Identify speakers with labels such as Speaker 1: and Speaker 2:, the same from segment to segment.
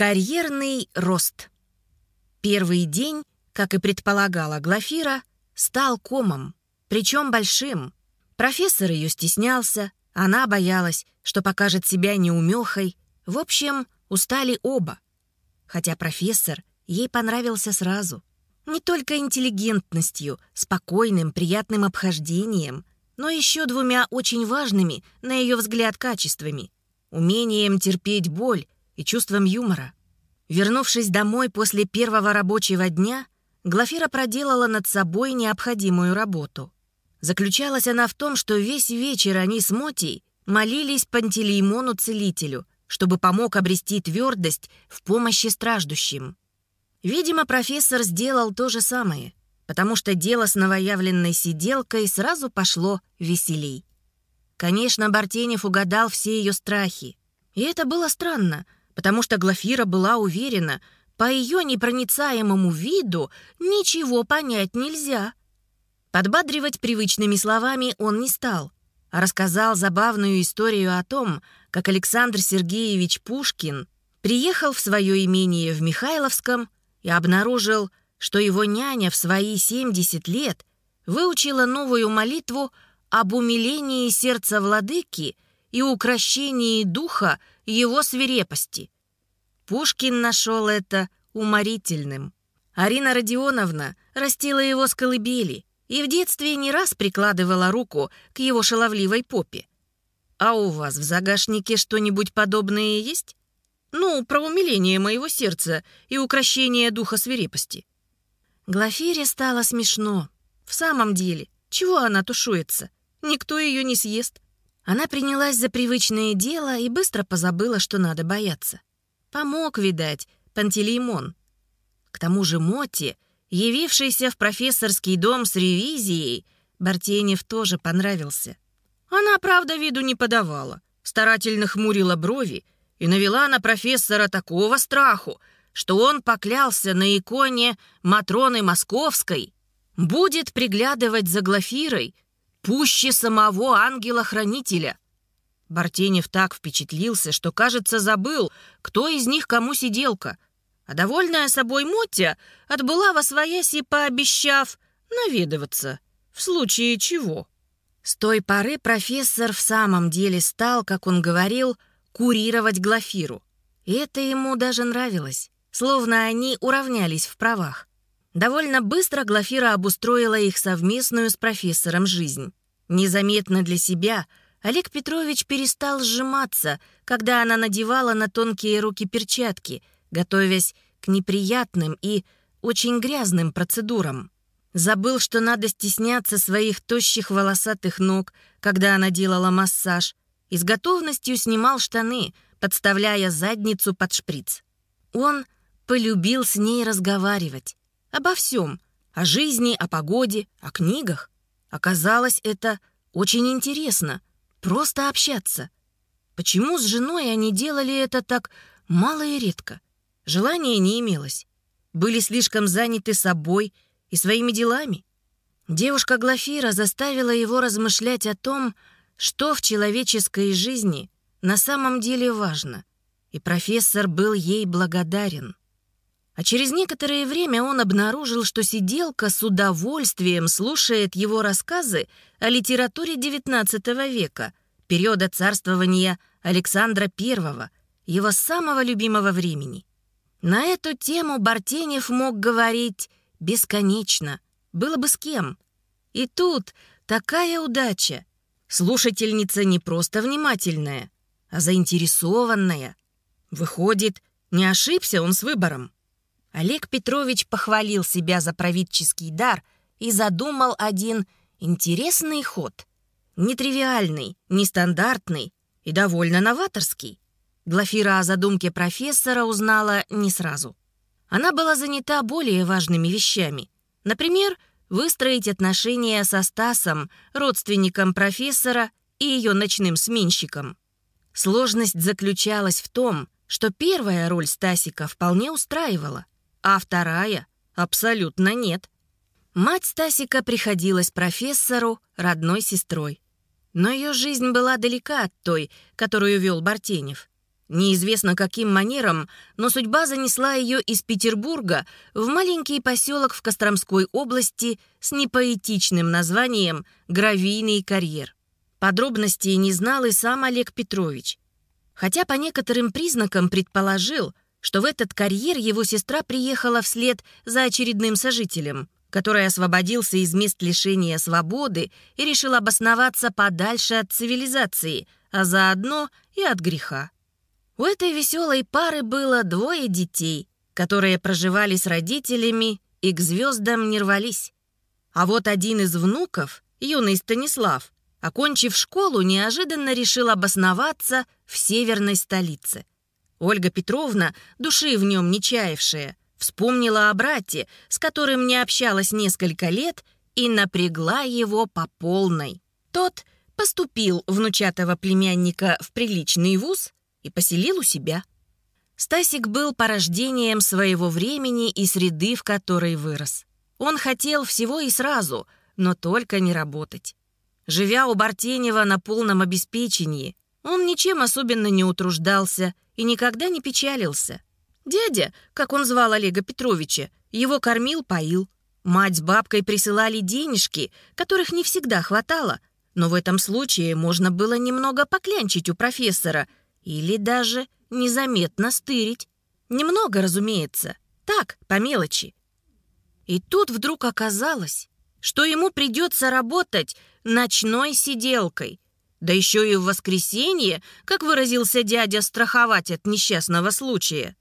Speaker 1: Карьерный рост. Первый день, как и предполагала Глафира, стал комом, причем большим. Профессор ее стеснялся, она боялась, что покажет себя неумехой. В общем, устали оба. Хотя профессор ей понравился сразу. Не только интеллигентностью, спокойным, приятным обхождением, но еще двумя очень важными, на ее взгляд, качествами — умением терпеть боль и чувством юмора. Вернувшись домой после первого рабочего дня, Глафира проделала над собой необходимую работу. Заключалась она в том, что весь вечер они с Мотей молились Пантелеймону-целителю, чтобы помог обрести твердость в помощи страждущим. Видимо, профессор сделал то же самое, потому что дело с новоявленной сиделкой сразу пошло веселей. Конечно, Бартенев угадал все ее страхи. И это было странно — потому что Глафира была уверена, по ее непроницаемому виду ничего понять нельзя. Подбадривать привычными словами он не стал, а рассказал забавную историю о том, как Александр Сергеевич Пушкин приехал в свое имение в Михайловском и обнаружил, что его няня в свои 70 лет выучила новую молитву об умилении сердца владыки и укращении духа его свирепости. Пушкин нашел это уморительным. Арина Родионовна растила его с колыбели и в детстве не раз прикладывала руку к его шаловливой попе. «А у вас в загашнике что-нибудь подобное есть?» «Ну, про умиление моего сердца и укращение духа свирепости». Глафире стало смешно. В самом деле, чего она тушуется? Никто ее не съест. Она принялась за привычное дело и быстро позабыла, что надо бояться. Помог, видать, Пантелеймон. К тому же Моти, явившийся в профессорский дом с ревизией, Бартенев тоже понравился. Она, правда, виду не подавала, старательно хмурила брови и навела на профессора такого страху, что он поклялся на иконе Матроны Московской будет приглядывать за Глафирой пуще самого ангела-хранителя. Бартенев так впечатлился, что, кажется, забыл, кто из них кому сиделка. А довольная собой Мотя отбыла во свояси, пообещав наведываться, в случае чего. С той поры профессор в самом деле стал, как он говорил, курировать Глафиру. И это ему даже нравилось, словно они уравнялись в правах. Довольно быстро Глафира обустроила их совместную с профессором жизнь. Незаметно для себя Олег Петрович перестал сжиматься, когда она надевала на тонкие руки перчатки, готовясь к неприятным и очень грязным процедурам. Забыл, что надо стесняться своих тощих волосатых ног, когда она делала массаж, и с готовностью снимал штаны, подставляя задницу под шприц. Он полюбил с ней разговаривать. Обо всем. О жизни, о погоде, о книгах. Оказалось, это очень интересно. Просто общаться. Почему с женой они делали это так мало и редко? Желания не имелось. Были слишком заняты собой и своими делами. Девушка Глафира заставила его размышлять о том, что в человеческой жизни на самом деле важно. И профессор был ей благодарен. А через некоторое время он обнаружил, что сиделка с удовольствием слушает его рассказы о литературе XIX века, периода царствования Александра I, его самого любимого времени. На эту тему Бартенев мог говорить бесконечно, было бы с кем. И тут такая удача. Слушательница не просто внимательная, а заинтересованная. Выходит, не ошибся он с выбором. Олег Петрович похвалил себя за правительский дар и задумал один интересный ход. Нетривиальный, нестандартный и довольно новаторский. Глафира о задумке профессора узнала не сразу. Она была занята более важными вещами. Например, выстроить отношения со Стасом, родственником профессора и ее ночным сменщиком. Сложность заключалась в том, что первая роль Стасика вполне устраивала а вторая абсолютно нет. Мать Стасика приходилась профессору родной сестрой. Но ее жизнь была далека от той, которую вел Бартенев. Неизвестно каким манером, но судьба занесла ее из Петербурга в маленький поселок в Костромской области с непоэтичным названием «Гравийный карьер». Подробностей не знал и сам Олег Петрович. Хотя по некоторым признакам предположил, что в этот карьер его сестра приехала вслед за очередным сожителем, который освободился из мест лишения свободы и решил обосноваться подальше от цивилизации, а заодно и от греха. У этой веселой пары было двое детей, которые проживали с родителями и к звездам не рвались. А вот один из внуков, юный Станислав, окончив школу, неожиданно решил обосноваться в северной столице. Ольга Петровна, души в нем не чаявшая, вспомнила о брате, с которым не общалась несколько лет, и напрягла его по полной. Тот поступил внучатого племянника в приличный вуз и поселил у себя. Стасик был порождением своего времени и среды, в которой вырос. Он хотел всего и сразу, но только не работать. Живя у Бартенева на полном обеспечении, он ничем особенно не утруждался и никогда не печалился. Дядя, как он звал Олега Петровича, его кормил, поил. Мать с бабкой присылали денежки, которых не всегда хватало, но в этом случае можно было немного поклянчить у профессора – или даже незаметно стырить. Немного, разумеется. Так, по мелочи. И тут вдруг оказалось, что ему придется работать ночной сиделкой. Да еще и в воскресенье, как выразился дядя, страховать от несчастного случая.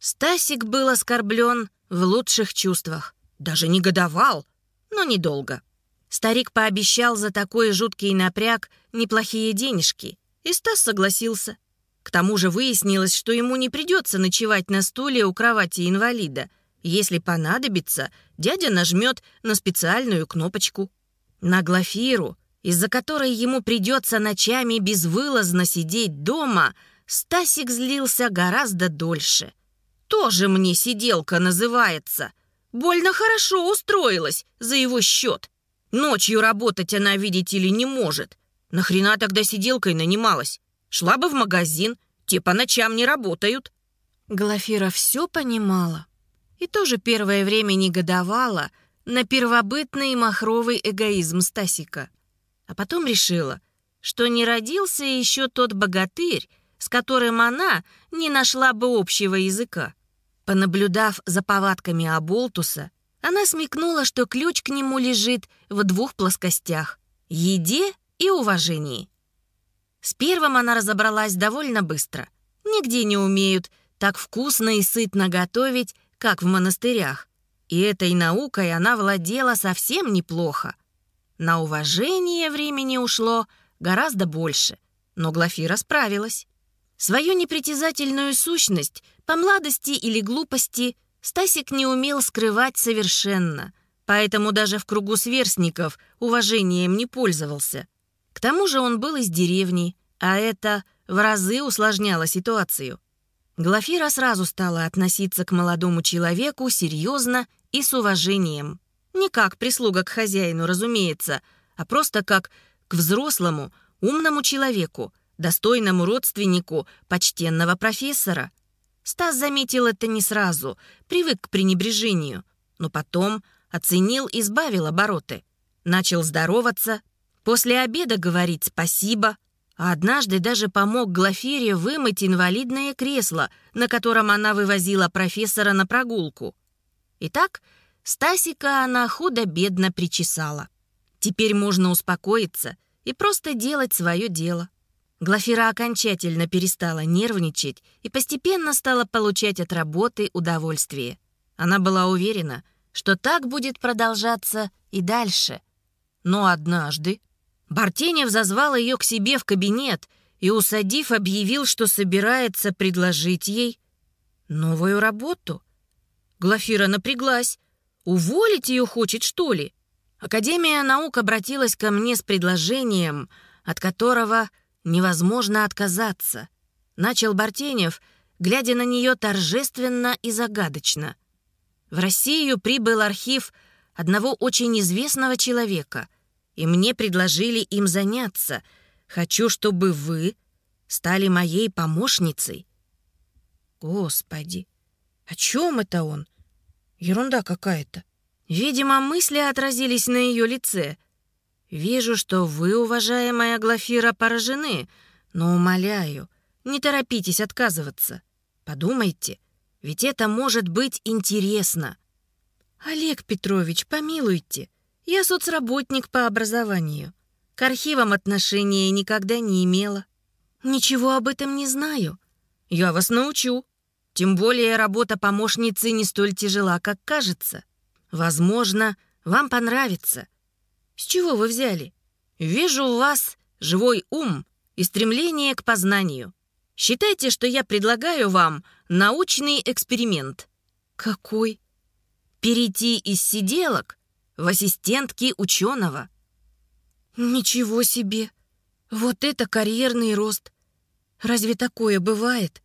Speaker 1: Стасик был оскорблен в лучших чувствах. Даже негодовал, но недолго. Старик пообещал за такой жуткий напряг неплохие денежки, и Стас согласился. К тому же выяснилось, что ему не придется ночевать на стуле у кровати инвалида. Если понадобится, дядя нажмет на специальную кнопочку. На Глафиру, из-за которой ему придется ночами безвылазно сидеть дома, Стасик злился гораздо дольше. «Тоже мне сиделка называется. Больно хорошо устроилась за его счет. Ночью работать она, видите ли, не может. Нахрена тогда сиделкой нанималась? Шла бы в магазин, те по ночам не работают». Глафира все понимала и тоже первое время негодовала на первобытный махровый эгоизм Стасика. А потом решила, что не родился еще тот богатырь, с которым она не нашла бы общего языка. Понаблюдав за повадками Аболтуса, она смекнула, что ключ к нему лежит в двух плоскостях — еде и уважении. С первым она разобралась довольно быстро. Нигде не умеют так вкусно и сытно готовить, как в монастырях. И этой наукой она владела совсем неплохо. На уважение времени ушло гораздо больше, но Глафира справилась. Свою непритязательную сущность по младости или глупости Стасик не умел скрывать совершенно, поэтому даже в кругу сверстников уважением не пользовался. К тому же он был из деревни, а это в разы усложняло ситуацию. Глафира сразу стала относиться к молодому человеку серьезно и с уважением. Не как прислуга к хозяину, разумеется, а просто как к взрослому, умному человеку, достойному родственнику почтенного профессора. Стас заметил это не сразу, привык к пренебрежению, но потом оценил и сбавил обороты. Начал здороваться, После обеда говорить спасибо, а однажды даже помог Глафире вымыть инвалидное кресло, на котором она вывозила профессора на прогулку. Итак, Стасика она худо-бедно причесала. Теперь можно успокоиться и просто делать свое дело. Глафира окончательно перестала нервничать и постепенно стала получать от работы удовольствие. Она была уверена, что так будет продолжаться и дальше. Но однажды Бартенев зазвал ее к себе в кабинет и, усадив, объявил, что собирается предложить ей новую работу. Глафира напряглась. Уволить ее хочет, что ли? Академия наук обратилась ко мне с предложением, от которого невозможно отказаться. Начал Бартенев, глядя на нее торжественно и загадочно. В Россию прибыл архив одного очень известного человека — и мне предложили им заняться. Хочу, чтобы вы стали моей помощницей Господи, о чем это он? Ерунда какая-то. Видимо, мысли отразились на ее лице. Вижу, что вы, уважаемая Глафира, поражены, но умоляю, не торопитесь отказываться. Подумайте, ведь это может быть интересно. Олег Петрович, помилуйте, я соцработник по образованию. К архивам отношения никогда не имела. Ничего об этом не знаю. Я вас научу. Тем более работа помощницы не столь тяжела, как кажется. Возможно, вам понравится. С чего вы взяли? Вижу у вас живой ум и стремление к познанию. Считайте, что я предлагаю вам научный эксперимент. Какой? Перейти из сиделок в ассистентки ученого. Ничего себе! Вот это карьерный рост! Разве такое бывает?